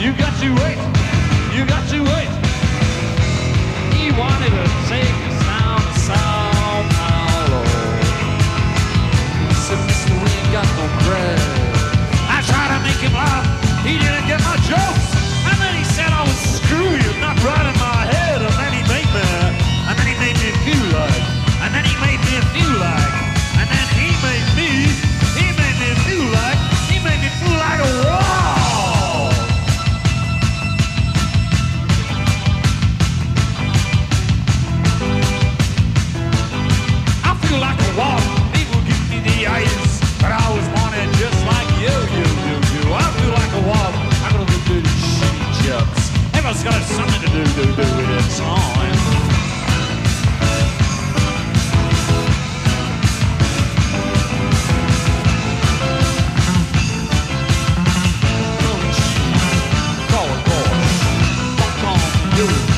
You got to wait. You got to wait. He wanted to take you.